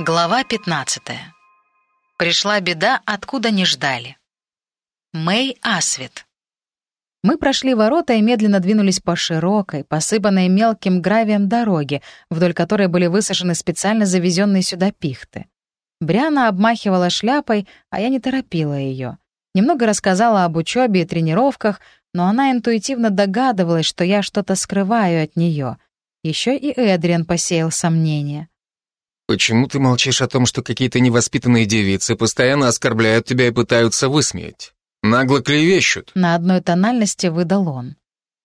Глава 15. Пришла беда, откуда не ждали. Мэй Асвит. Мы прошли ворота и медленно двинулись по широкой, посыпанной мелким гравием дороге, вдоль которой были высажены специально завезенные сюда пихты. Бриана обмахивала шляпой, а я не торопила ее. Немного рассказала об учебе и тренировках, но она интуитивно догадывалась, что я что-то скрываю от нее. Еще и Эдриан посеял сомнения. «Почему ты молчишь о том, что какие-то невоспитанные девицы постоянно оскорбляют тебя и пытаются высмеять? Нагло клевещут». На одной тональности выдал он.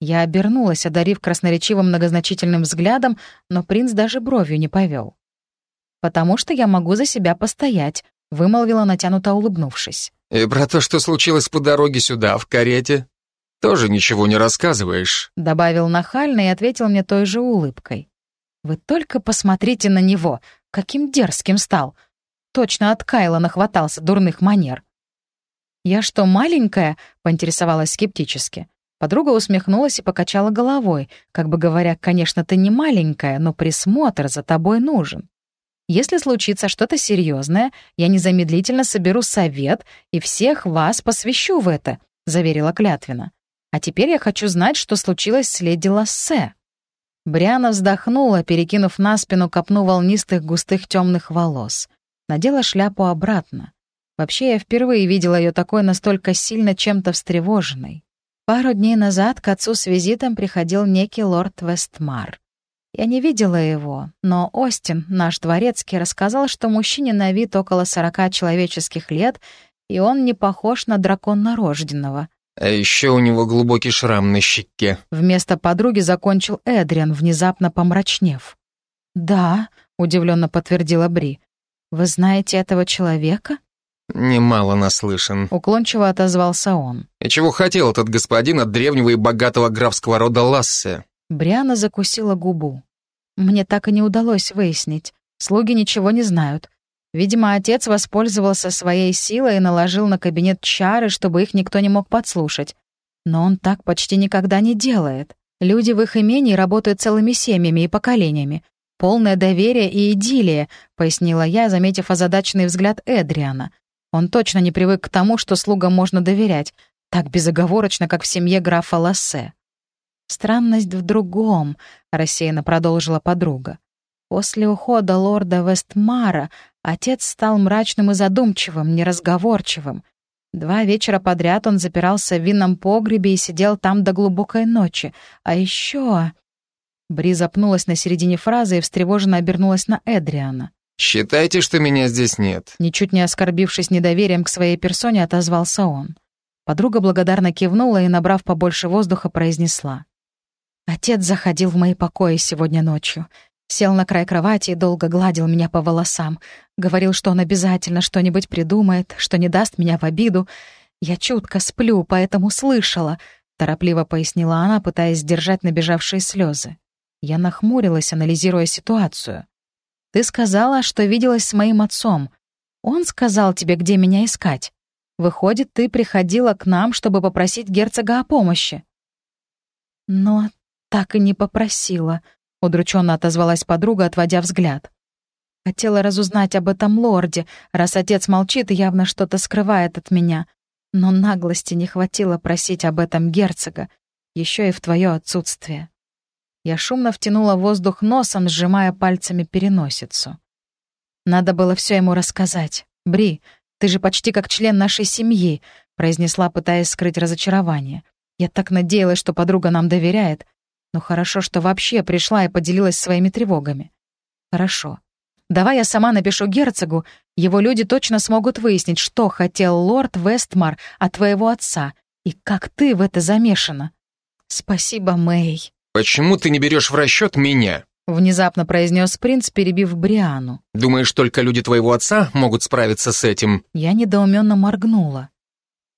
Я обернулась, одарив красноречивым многозначительным взглядом, но принц даже бровью не повел. «Потому что я могу за себя постоять», — вымолвила натянуто улыбнувшись. «И про то, что случилось по дороге сюда, в карете, тоже ничего не рассказываешь», — добавил нахально и ответил мне той же улыбкой. «Вы только посмотрите на него, каким дерзким стал. Точно от Кайла нахватался дурных манер». «Я что, маленькая?» — поинтересовалась скептически. Подруга усмехнулась и покачала головой, как бы говоря, «Конечно, ты не маленькая, но присмотр за тобой нужен. Если случится что-то серьезное, я незамедлительно соберу совет и всех вас посвящу в это», — заверила клятвенно. «А теперь я хочу знать, что случилось с леди Лассе». Бриана вздохнула, перекинув на спину копну волнистых густых темных волос. Надела шляпу обратно. Вообще, я впервые видела ее такой настолько сильно чем-то встревоженной. Пару дней назад к отцу с визитом приходил некий лорд Вестмар. Я не видела его, но Остин, наш дворецкий, рассказал, что мужчине на вид около сорока человеческих лет, и он не похож на дракона рожденного. А еще у него глубокий шрам на щеке. Вместо подруги закончил Эдриан, внезапно помрачнев. «Да», — удивленно подтвердила Бри. «Вы знаете этого человека?» «Немало наслышан», — уклончиво отозвался он. «И чего хотел этот господин от древнего и богатого графского рода Лассе?» Бриана закусила губу. Мне так и не удалось выяснить. Слуги ничего не знают. Видимо, отец воспользовался своей силой и наложил на кабинет чары, чтобы их никто не мог подслушать. Но он так почти никогда не делает. Люди в их имении работают целыми семьями и поколениями. Полное доверие и идиллия, пояснила я, заметив озадаченный взгляд Эдриана. Он точно не привык к тому, что слугам можно доверять, так безоговорочно, как в семье графа Лассе. «Странность в другом», — рассеянно продолжила подруга. «После ухода лорда Вестмара отец стал мрачным и задумчивым, неразговорчивым. Два вечера подряд он запирался в винном погребе и сидел там до глубокой ночи. А еще...» Бри запнулась на середине фразы и встревоженно обернулась на Эдриана. «Считайте, что меня здесь нет». Ничуть не оскорбившись недоверием к своей персоне, отозвался он. Подруга благодарно кивнула и, набрав побольше воздуха, произнесла. Отец заходил в мои покои сегодня ночью. Сел на край кровати и долго гладил меня по волосам. Говорил, что он обязательно что-нибудь придумает, что не даст меня в обиду. Я чутко сплю, поэтому слышала, — торопливо пояснила она, пытаясь сдержать набежавшие слезы. Я нахмурилась, анализируя ситуацию. «Ты сказала, что виделась с моим отцом. Он сказал тебе, где меня искать. Выходит, ты приходила к нам, чтобы попросить герцога о помощи». «Но так и не попросила», — удрученно отозвалась подруга, отводя взгляд. Хотела разузнать об этом лорде, раз отец молчит и явно что-то скрывает от меня. Но наглости не хватило просить об этом герцога, еще и в твое отсутствие. Я шумно втянула воздух носом, сжимая пальцами переносицу. Надо было все ему рассказать. «Бри, ты же почти как член нашей семьи», — произнесла, пытаясь скрыть разочарование. «Я так надеялась, что подруга нам доверяет, но хорошо, что вообще пришла и поделилась своими тревогами. Хорошо. Давай я сама напишу герцогу, его люди точно смогут выяснить, что хотел лорд Вестмар от твоего отца и как ты в это замешана. Спасибо, Мэй. Почему ты не берешь в расчет меня? Внезапно произнес принц, перебив Бриану. Думаешь, только люди твоего отца могут справиться с этим? Я недоуменно моргнула.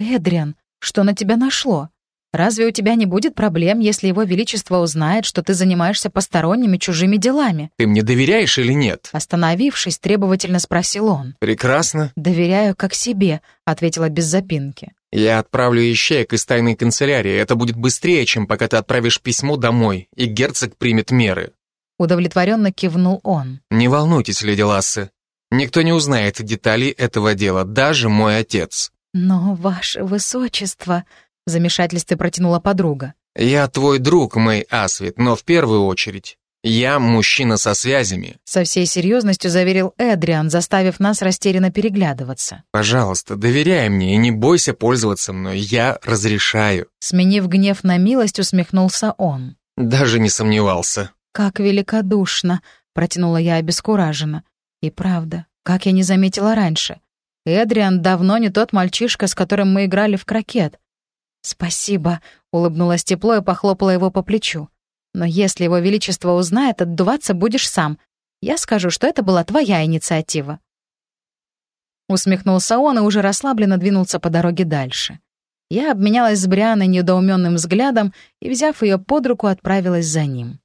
Эдриан, что на тебя нашло? Разве у тебя не будет проблем, если его величество узнает, что ты занимаешься посторонними чужими делами? Ты мне доверяешь или нет? Остановившись, требовательно спросил он. Прекрасно. Доверяю как себе, ответила без запинки. Я отправлю ищеек из тайной канцелярии. Это будет быстрее, чем пока ты отправишь письмо домой, и герцог примет меры. Удовлетворенно кивнул он. Не волнуйтесь, леди Лассе. Никто не узнает деталей этого дела, даже мой отец. Но, ваше высочество, в замешательстве протянула подруга. Я твой друг, Мэй Асвит, но в первую очередь я мужчина со связями. Со всей серьезностью заверил Эдриан, заставив нас растерянно переглядываться. Пожалуйста, доверяй мне и не бойся пользоваться мной, я разрешаю. Сменив гнев на милость, усмехнулся он. Даже не сомневался. Как великодушно, протянула я обескураженно. И правда, как я не заметила раньше. Эдриан давно не тот мальчишка, с которым мы играли в крокет. «Спасибо», — улыбнулась тепло и похлопала его по плечу. «Но если его величество узнает, отдуваться будешь сам. Я скажу, что это была твоя инициатива». Усмехнулся он и уже расслабленно двинулся по дороге дальше. Я обменялась с Брианой недоуменным взглядом и, взяв ее под руку, отправилась за ним.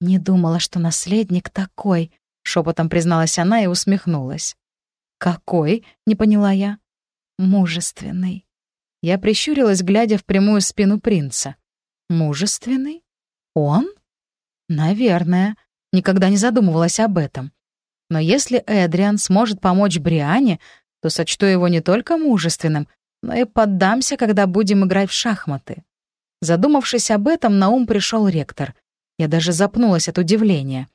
«Не думала, что наследник такой», — шепотом призналась она и усмехнулась. «Какой?» — не поняла я. «Мужественный». Я прищурилась, глядя в прямую спину принца. «Мужественный? Он?» «Наверное. Никогда не задумывалась об этом. Но если Эдриан сможет помочь Бриане, то сочту его не только мужественным, но и поддамся, когда будем играть в шахматы». Задумавшись об этом, на ум пришел ректор. Я даже запнулась от удивления.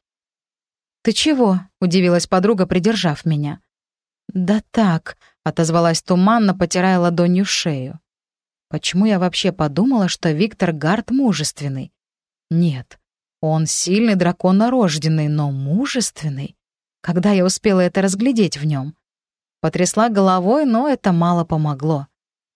«Ты чего?» — удивилась подруга, придержав меня. «Да так», — отозвалась туманно, потирая ладонью шею. «Почему я вообще подумала, что Виктор Гард мужественный? Нет, он сильный драконорожденный, но мужественный. Когда я успела это разглядеть в нем? Потрясла головой, но это мало помогло.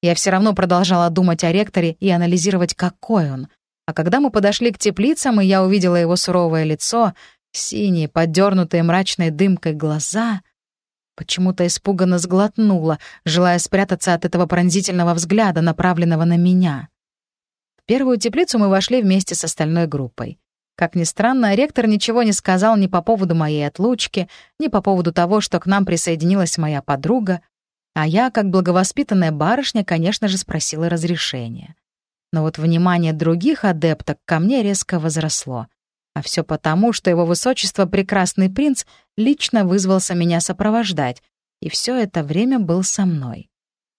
Я все равно продолжала думать о ректоре и анализировать, какой он. А когда мы подошли к теплицам, и я увидела его суровое лицо, синие, подернутые мрачной дымкой глаза, Почему-то испуганно сглотнула, желая спрятаться от этого пронзительного взгляда, направленного на меня. В первую теплицу мы вошли вместе с остальной группой. Как ни странно, ректор ничего не сказал ни по поводу моей отлучки, ни по поводу того, что к нам присоединилась моя подруга, а я, как благовоспитанная барышня, конечно же, спросила разрешения. Но вот внимание других адепток ко мне резко возросло. А все потому, что его высочество, прекрасный принц, лично вызвался меня сопровождать, и все это время был со мной.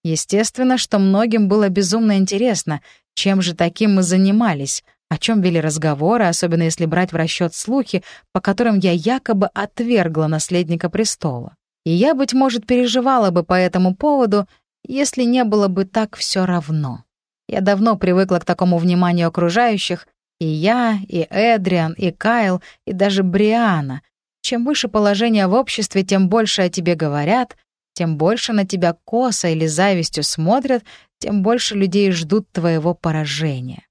Естественно, что многим было безумно интересно, чем же таким мы занимались, о чем вели разговоры, особенно если брать в расчет слухи, по которым я якобы отвергла наследника престола. И я, быть может, переживала бы по этому поводу, если не было бы так все равно. Я давно привыкла к такому вниманию окружающих, и я, и Эдриан, и Кайл, и даже Бриана. Чем выше положение в обществе, тем больше о тебе говорят, тем больше на тебя косо или завистью смотрят, тем больше людей ждут твоего поражения.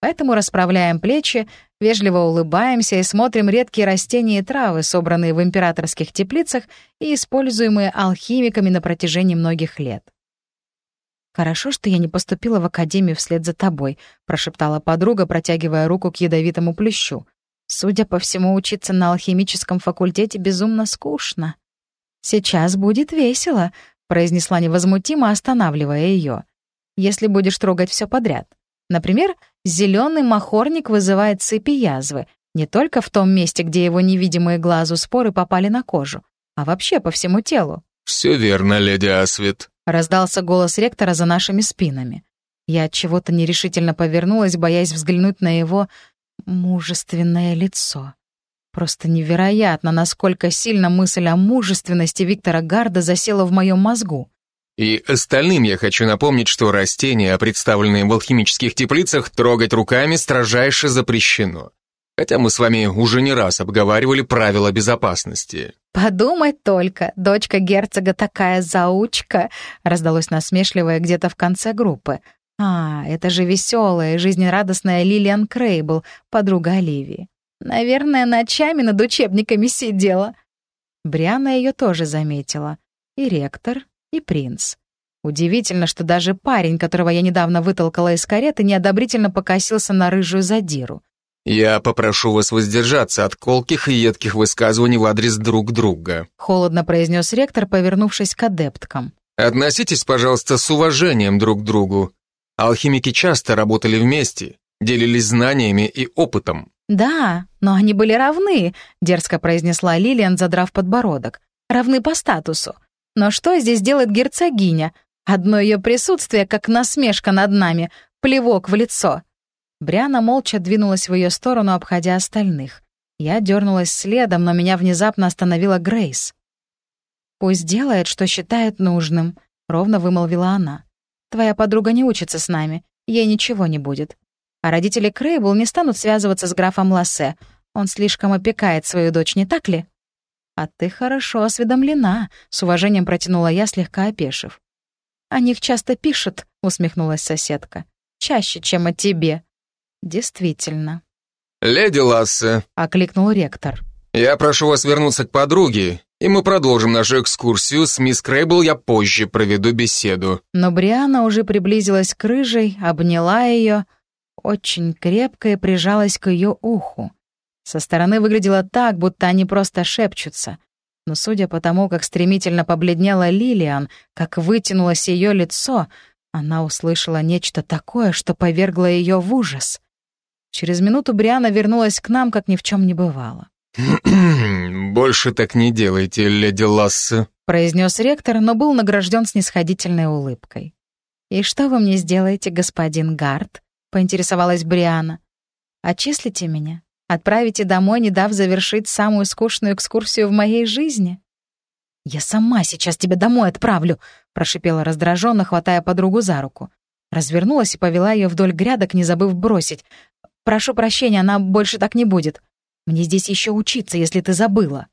Поэтому расправляем плечи, вежливо улыбаемся и смотрим редкие растения и травы, собранные в императорских теплицах и используемые алхимиками на протяжении многих лет. «Хорошо, что я не поступила в академию вслед за тобой», — прошептала подруга, протягивая руку к ядовитому плющу. «Судя по всему, учиться на алхимическом факультете безумно скучно». «Сейчас будет весело», — произнесла невозмутимо, останавливая ее. «Если будешь трогать все подряд. Например, зеленый махорник вызывает сыпи язвы, не только в том месте, где его невидимые глазу споры попали на кожу, а вообще по всему телу». «Все верно, леди Асвит», Раздался голос ректора за нашими спинами. Я от чего-то нерешительно повернулась, боясь взглянуть на его мужественное лицо. Просто невероятно, насколько сильно мысль о мужественности Виктора Гарда засела в моем мозгу. И остальным я хочу напомнить, что растения, представленные в алхимических теплицах, трогать руками строжайше запрещено. Хотя мы с вами уже не раз обговаривали правила безопасности. «Подумать только, дочка герцога такая заучка!» раздалось насмешливое где-то в конце группы. «А, это же веселая жизнерадостная Лилиан Крейбл, подруга Оливии. Наверное, ночами над учебниками сидела». Бриана ее тоже заметила. И ректор, и принц. Удивительно, что даже парень, которого я недавно вытолкала из кареты, неодобрительно покосился на рыжую задиру. «Я попрошу вас воздержаться от колких и едких высказываний в адрес друг друга», холодно произнес ректор, повернувшись к адепткам. «Относитесь, пожалуйста, с уважением друг к другу. Алхимики часто работали вместе, делились знаниями и опытом». «Да, но они были равны», — дерзко произнесла Лилиан, задрав подбородок. равны по статусу. Но что здесь делает герцогиня? Одно ее присутствие, как насмешка над нами, плевок в лицо. Бриана молча двинулась в ее сторону, обходя остальных. Я дернулась следом, но меня внезапно остановила Грейс. «Пусть делает, что считает нужным», — ровно вымолвила она. «Твоя подруга не учится с нами, ей ничего не будет. А родители Крейбл не станут связываться с графом Лассе. Он слишком опекает свою дочь, не так ли?» «А ты хорошо осведомлена», — с уважением протянула я, слегка опешив. «О них часто пишут», — усмехнулась соседка. «Чаще, чем о тебе». «Действительно». «Леди Лассе», — окликнул ректор. «Я прошу вас вернуться к подруге, и мы продолжим нашу экскурсию. С мисс Крейбл я позже проведу беседу». Но Бриана уже приблизилась к рыжей, обняла ее, очень крепко и прижалась к ее уху. Со стороны выглядело так, будто они просто шепчутся. Но судя по тому, как стремительно побледнела Лилиан, как вытянулось ее лицо, она услышала нечто такое, что повергло ее в ужас. Через минуту Бриана вернулась к нам, как ни в чем не бывало. «Больше так не делайте, леди Лассе», — произнес ректор, но был награжден снисходительной улыбкой. «И что вы мне сделаете, господин Гард?» — поинтересовалась Бриана. «Отчислите меня? Отправите домой, не дав завершить самую скучную экскурсию в моей жизни?» «Я сама сейчас тебя домой отправлю», — прошипела раздраженно, хватая подругу за руку. Развернулась и повела ее вдоль грядок, не забыв бросить. «Прошу прощения, она больше так не будет. Мне здесь еще учиться, если ты забыла».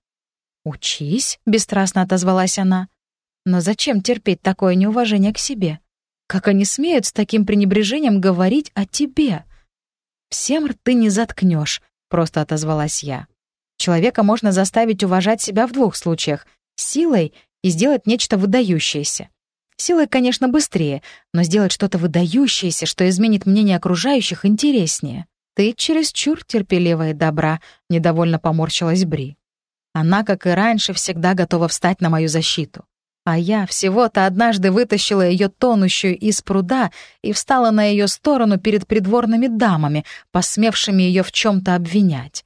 «Учись», — бесстрастно отозвалась она. «Но зачем терпеть такое неуважение к себе? Как они смеют с таким пренебрежением говорить о тебе?» «Всем рты не заткнешь», — просто отозвалась я. Человека можно заставить уважать себя в двух случаях — силой и сделать нечто выдающееся. Силой, конечно, быстрее, но сделать что-то выдающееся, что изменит мнение окружающих, интереснее. «Ты чересчур терпеливая и добра», — недовольно поморщилась Бри. Она, как и раньше, всегда готова встать на мою защиту. А я всего-то однажды вытащила ее тонущую из пруда и встала на ее сторону перед придворными дамами, посмевшими ее в чем-то обвинять.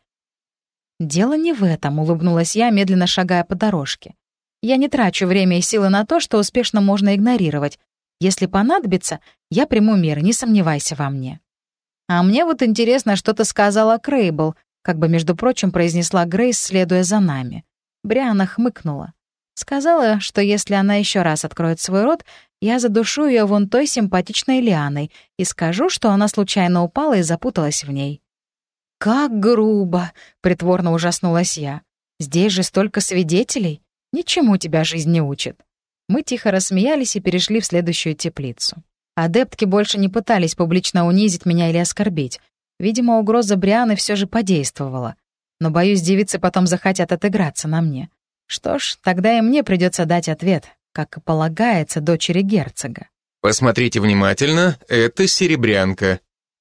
«Дело не в этом», — улыбнулась я, медленно шагая по дорожке. «Я не трачу время и силы на то, что успешно можно игнорировать. Если понадобится, я приму меры, не сомневайся во мне». «А мне вот интересно, что ты сказала Крейбл», как бы, между прочим, произнесла Грейс, следуя за нами. Бриана хмыкнула. Сказала, что если она еще раз откроет свой рот, я задушу ее вон той симпатичной лианой и скажу, что она случайно упала и запуталась в ней. «Как грубо!» — притворно ужаснулась я. «Здесь же столько свидетелей. Ничему тебя жизнь не учит». Мы тихо рассмеялись и перешли в следующую теплицу. Адептки больше не пытались публично унизить меня или оскорбить. Видимо, угроза Брианы все же подействовала. Но, боюсь, девицы потом захотят отыграться на мне. Что ж, тогда и мне придется дать ответ, как и полагается дочери герцога. Посмотрите внимательно, это серебрянка.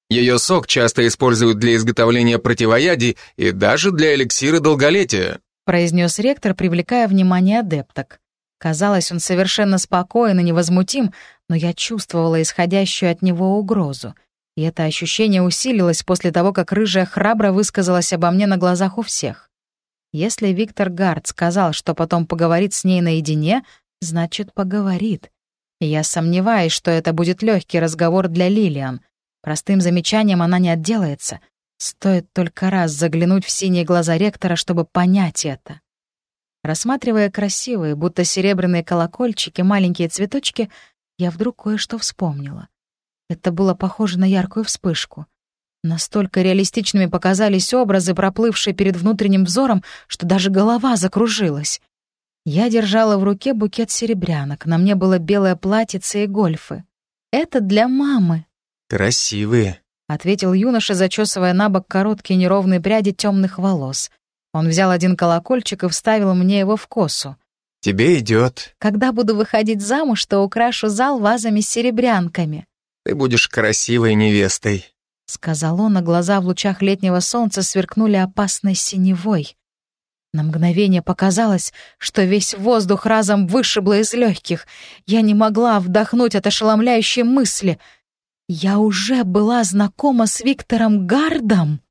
Ее сок часто используют для изготовления противоядий и даже для эликсира долголетия, произнес ректор, привлекая внимание адепток. Казалось, он совершенно спокоен и невозмутим, но я чувствовала исходящую от него угрозу. И это ощущение усилилось после того, как рыжая храбро высказалась обо мне на глазах у всех. Если Виктор Гард сказал, что потом поговорит с ней наедине, значит, поговорит. Я сомневаюсь, что это будет легкий разговор для Лилиан. Простым замечанием она не отделается. Стоит только раз заглянуть в синие глаза ректора, чтобы понять это. Рассматривая красивые, будто серебряные колокольчики, маленькие цветочки, я вдруг кое-что вспомнила. Это было похоже на яркую вспышку. Настолько реалистичными показались образы, проплывшие перед внутренним взором, что даже голова закружилась. Я держала в руке букет серебрянок, на мне было белое платьице и гольфы. «Это для мамы». «Красивые», — ответил юноша, зачесывая на бок короткие неровные пряди темных волос. Он взял один колокольчик и вставил мне его в косу. Тебе идет. Когда буду выходить замуж, то украшу зал вазами с серебрянками. Ты будешь красивой невестой. Сказал он, а глаза в лучах летнего солнца сверкнули опасной синевой. На мгновение показалось, что весь воздух разом вышибло из легких. Я не могла вдохнуть от ошеломляющей мысли. Я уже была знакома с Виктором Гардом.